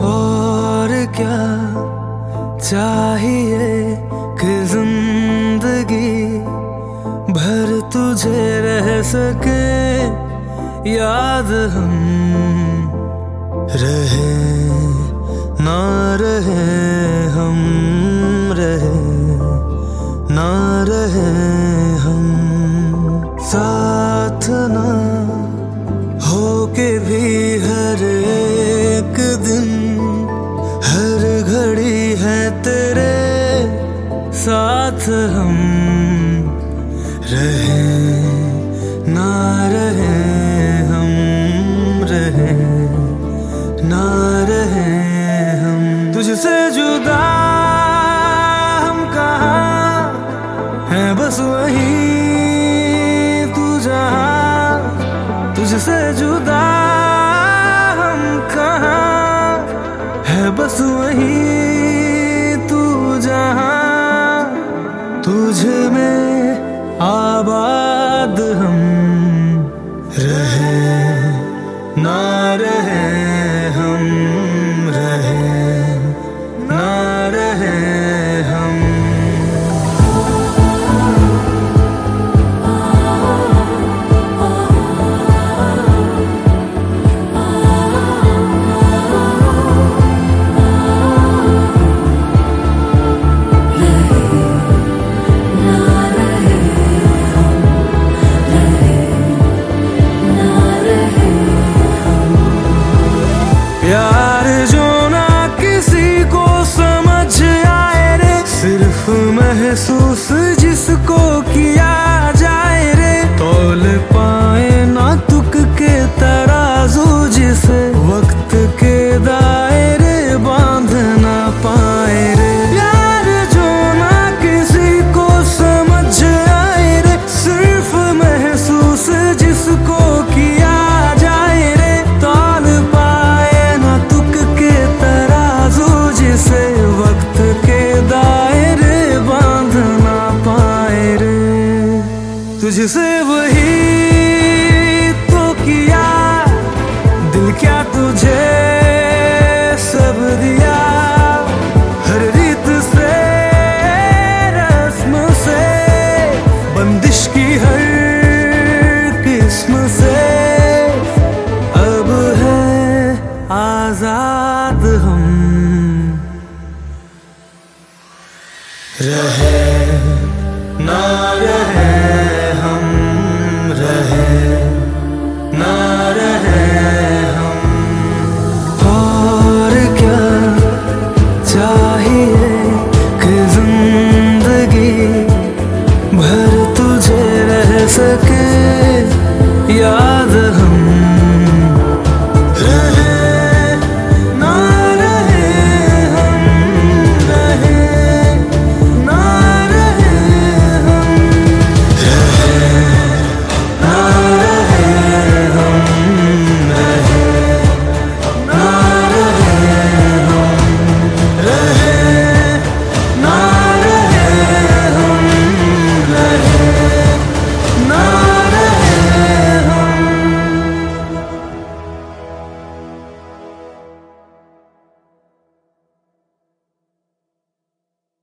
और क्या चाहिए कि ज़िंदगी भर तुझे रह सके? याद हम रहे, ना रहे, हम रहे। ना रहे हम, साथ ना हो के भी हर एक दिन, हर घड़ी है तेरे साथ हम रहे, ना रहे। तुझसे जुदा हम कहा? है बस वही तू जहाँ। तुझ में आबाद हम रहे, ना रहे। महसूस तुझसे वही तो किया। दिल क्या तुझे सब दिया। हर रीत से, रस्म से, बंदिश की हर किस्म से। अब है आज़ाद हम। रहे ना रहे रहे